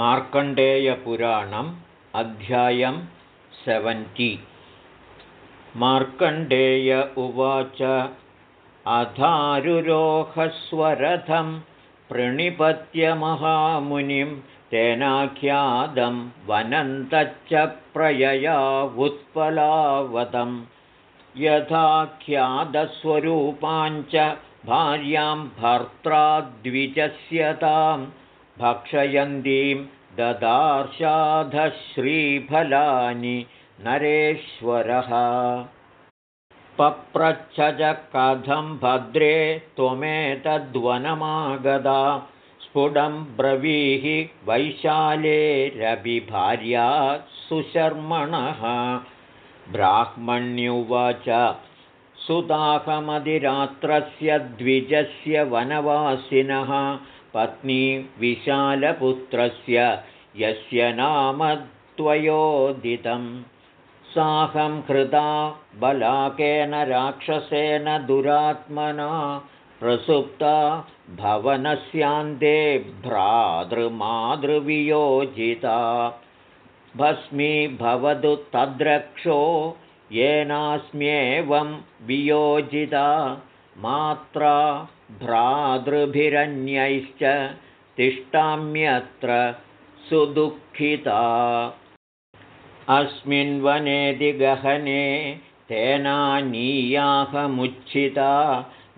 मार्कण्डेयपुराणम् अध्यायं सेवेण्टि मार्कण्डेय उवाच अधारुरोहस्वरथं प्रणिपत्यमहामुनिं तेनाख्यादं वनन्तच्च प्रयया उत्पलावतं यथाख्यादस्वरूपाञ्च भार्यां भर्त्राद्विजस्यताम् भक्षयन्तीं ददार्शाधश्रीफलानि नरेश्वरः। पप्रच्छज कथं भद्रे त्वमेतद्वनमागदा स्फुटं ब्रवीहि वैशालेरभिभार्या सुशर्मणः। ब्राह्मण्युवाच सुदाहमधिरात्रस्य द्विजस्य वनवासिनः पत्नी विशालपुत्रस्य यस्य नाम त्वयोदितं साहं कृता बलाकेन राक्षसेन दुरात्मना प्रसुप्ता भवनस्यान्ते भ्रातृमातृवियोजिता। भस्मी भवतु तद्रक्षो येनास्म्येवं वियोजिता। मात्रा भ्रातृभिरन्यैश्च तिष्ठाम्यत्र सुदुःखिता। अस्मिन् वनेदि गहने तेनानीयाहमुच्छिता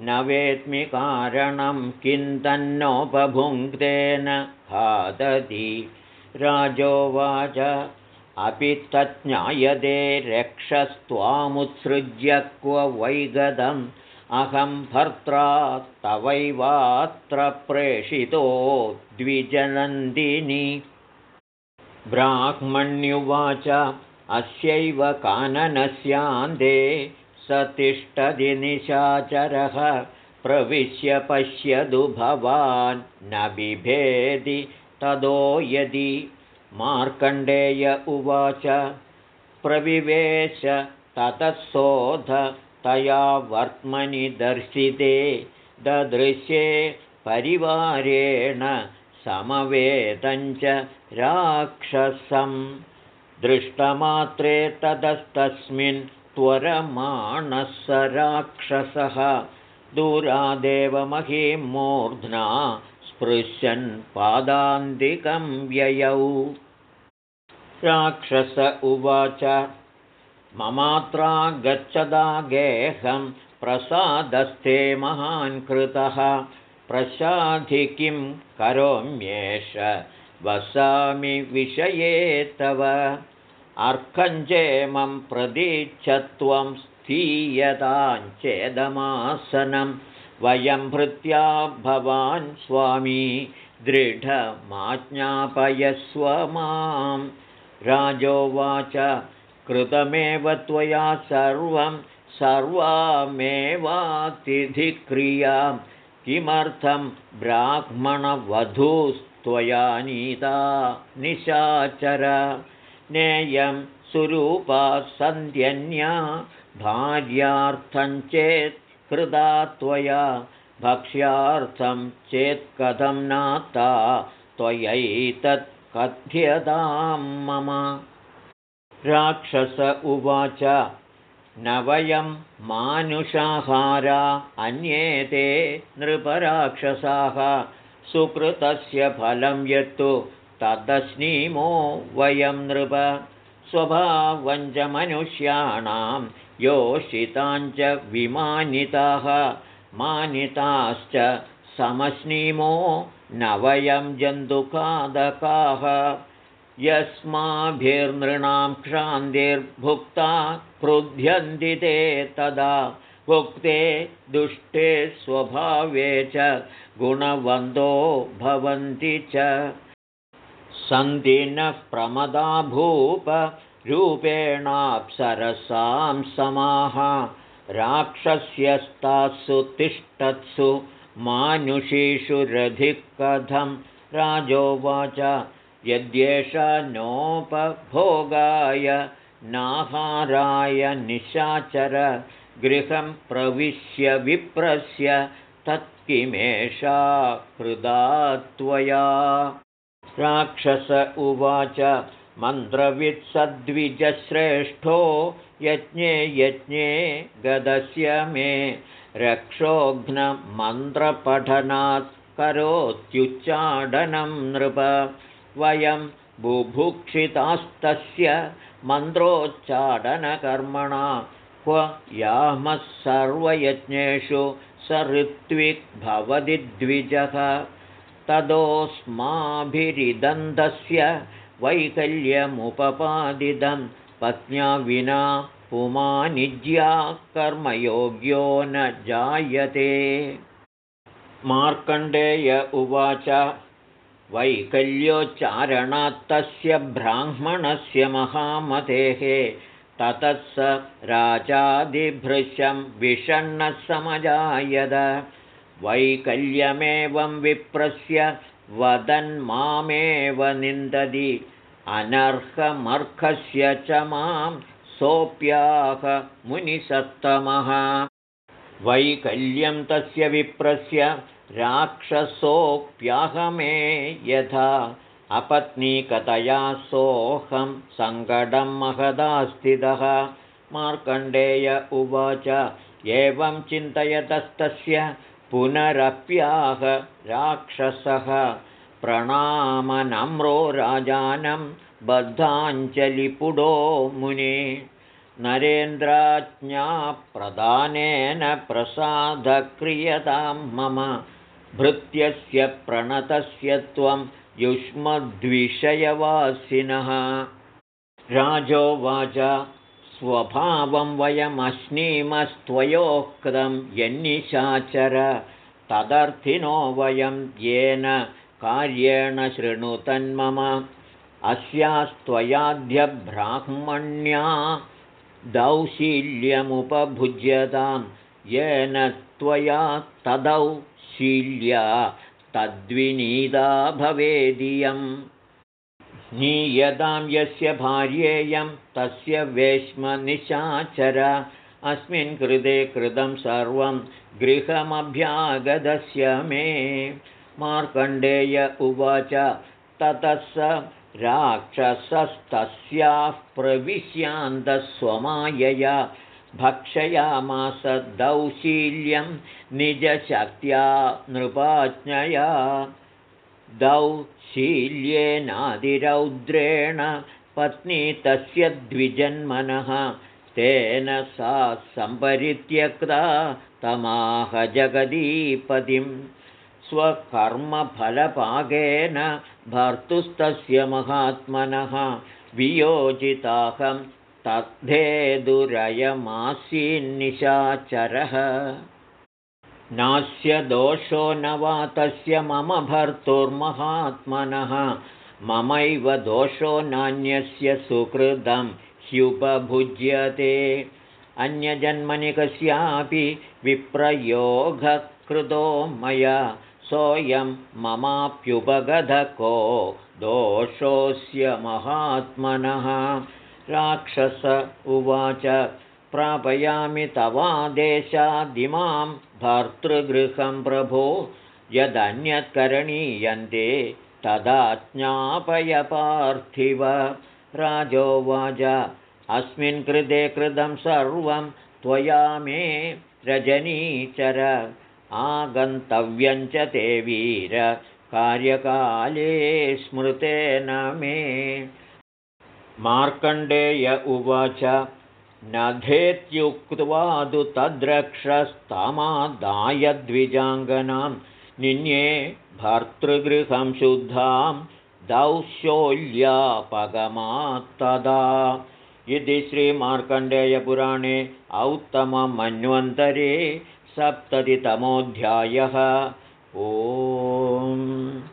न वेत्मि कारणं किन्तन्नोपभुङ्क्तेन हादति राजोवाच अपि तज्ज्ञायते रक्षस्त्वामुत्सृज्य क्व वैगदम् अहं भर्त्रा तवैवात्र प्रेषितो द्विजनन्दिनि। ब्राह्मण्युवाच अस्यैव काननस्यान्ते स तिष्ठति निशाचरः प्रविश्य पश्यतु भवान् न बिभेदि तदो यदि। मार्कण्डेय उवाच प्रविवेश ततःसोध तया वर्त्मनि दर्शिते ददृश्ये परिवारेण समवेदञ्च राक्षसं। दृष्टमात्रे ततस्तस्मिन् त्वरमाणः स राक्षसः दूरादेवमहीं मूर्ध्ना स्पृशन् पादान्तिकं व्ययौ। राक्षस उवाच ममात्रा गच्छदा गेहं प्रसादस्ते महान् कृतः। प्रसाधि किं करोम्येष? वसामि विषये तव। अर्कञ्जेमं प्रदीच्छत्वं स्थीयताञ्चेदमासनं वयं भृत्या भवान् स्वामी दृढमाज्ञापयस्व मां राजोवाच कृतमेव त्वया सर्वं सर्वामेवातिथिक्रियां। किमर्थं ब्राह्मणवधूस्त्वया नीता निशाचर? नेयं सुरूपा सन्ध्यन्या भार्यार्थञ्चेत् कृदा त्वया भक्ष्यार्थं चेत् कथं नाता त्वयैतत् कथ्यतां मम राक्षस उवाच। न वयं मानुषाहारा अन्येते नृपराक्षसाः। सुकृतस्य फलं यत्तु तदस्नीमो वयं नृप। स्वभावञ्चमनुष्याणां योषिताञ्च विमानिताः। मानिताश्च समस्नीमो न वयं जन्तुकादकाः यस्माभिर्नृणां क्षान्तिर्भुक्ता क्रुध्यन्ति ते तदा भुक्ते दुष्टे स्वभावे च गुणवन्दो भवन्ति च। सन्ति नः प्रमदा भूपरूपेणाप्सरसां समाः राक्षस्यस्तासु तिष्ठत्सु मानुषीषु रधिकथं राजोवाच यद्येषा नोपभोगाय नाहाराय निशाचर गृहं प्रविश्य विप्रस्य तत्किमेषा हृदा त्वया। राक्षस उवाच मन्त्रवित्सद्विजश्रेष्ठो यज्ञे यज्ञे गदस्य मे। रक्षोघ्नमन्त्रपठनात् करोत्युच्चाडनं नृप वयं बुभुक्षितास्तस्य मन्त्रोच्चाडनकर्मणा क्व यामः सर्वयज्ञेषु स ऋत्विग्भवति द्विजः। ततोऽस्माभिरिदन्तस्य वैकल्यमुपपादितं पत्न्या विना पुमानिज्या कर्मयोग्यो न जायते। मार्कण्डेय उवाच वैकल्योच्चारणात्तस्य ब्राह्मणस्य महामतेः ततः स राजादिभृशं विषण्णः समजायद वैकल्यमेवं विप्रस्य वदन्मामेव निन्दति। अनर्हमर्खस्य च मां सोऽप्याह मुनिसत्तमः। वैकल्यं तस्य विप्रस्य राक्षसोऽप्याहमे यथा अपत्नीकतया सोऽहं सङ्कटं महदास्थितः। मार्कण्डेय उवाच एवं चिन्तयतस्तस्य पुनरप्याह राक्षसः। प्रणामनम्रो राजानं बद्धाञ्जलिपुडो मुने नरेन्द्राज्ञाप्रदानेन प्रसादक्रियतां मम भृत्यस्य प्रणतस्य त्वं युष्मद्विषयवासिनः। राजोवाच स्वभावं वयमश्नीमस्त्वयोक्तं यन्निशाचर तदर्थिनो वयं येन कार्येण शृणुतन्मम अस्यास्त्वयाद्यब्राह्मण्या दौशील्यमुपभुज्यतां येन त्वया तदौशील्या तद्विनीता भवेदियम्। नीयतां यस्य भार्येयं तस्य वेश्मनिशाचर। अस्मिन् कृते कृतं सर्वं गृहमभ्यागतस्य मे। मार्कण्डेय उवाच ततः स राक्षसस्तस्याः प्रविश्यान्तस्वमायया भक्षयामास दौशील्यं निजशक्त्या नृपाज्ञया। दौशील्येनादिरौद्रेण पत्नी तस्य द्विजन्मनः तेन सा सम्परित्यक्ता तमाह जगदीपतिं स्वकर्मफलपाकेन भर्तुस्तस्य महात्मनः वियोजिताहं तद्धेदुरयमासीन्निशाचरः नास्य दोषो न वा तस्य मम भर्तुर्महात्मनः ममैव दोषो नान्यस्य सुकृतं ह्युपभुज्यते। अन्यजन्मनि कस्यापि विप्रयोगकृतो मया सोऽयं ममाप्युपगधको दोषोऽस्य महात्मनः। राक्षस उवाच प्रापयामि तवादेशादिमां भर्तृगृहं प्रभो यदन्यत्करणीयन्ते तदा ज्ञापय पार्थिव। राजोवाच अस्मिन् कृते कृतं सर्वं त्वया मे रजनीचर आगन्तव्यञ्च ते वीर कार्यकाले स्मृतेन मे। मार्कण्डेय उवाच नधेत्युक्त्वादु तद्रक्षस्तामादाय द्विजाङ्गनां निन्ये भर्तृगृहं शुद्धां दौशोल्यापगमात्तदा इति श्रीमार्कण्डेयपुराणे औत्तममन्वन्तरे सप्ततितमोऽध्यायः। ओ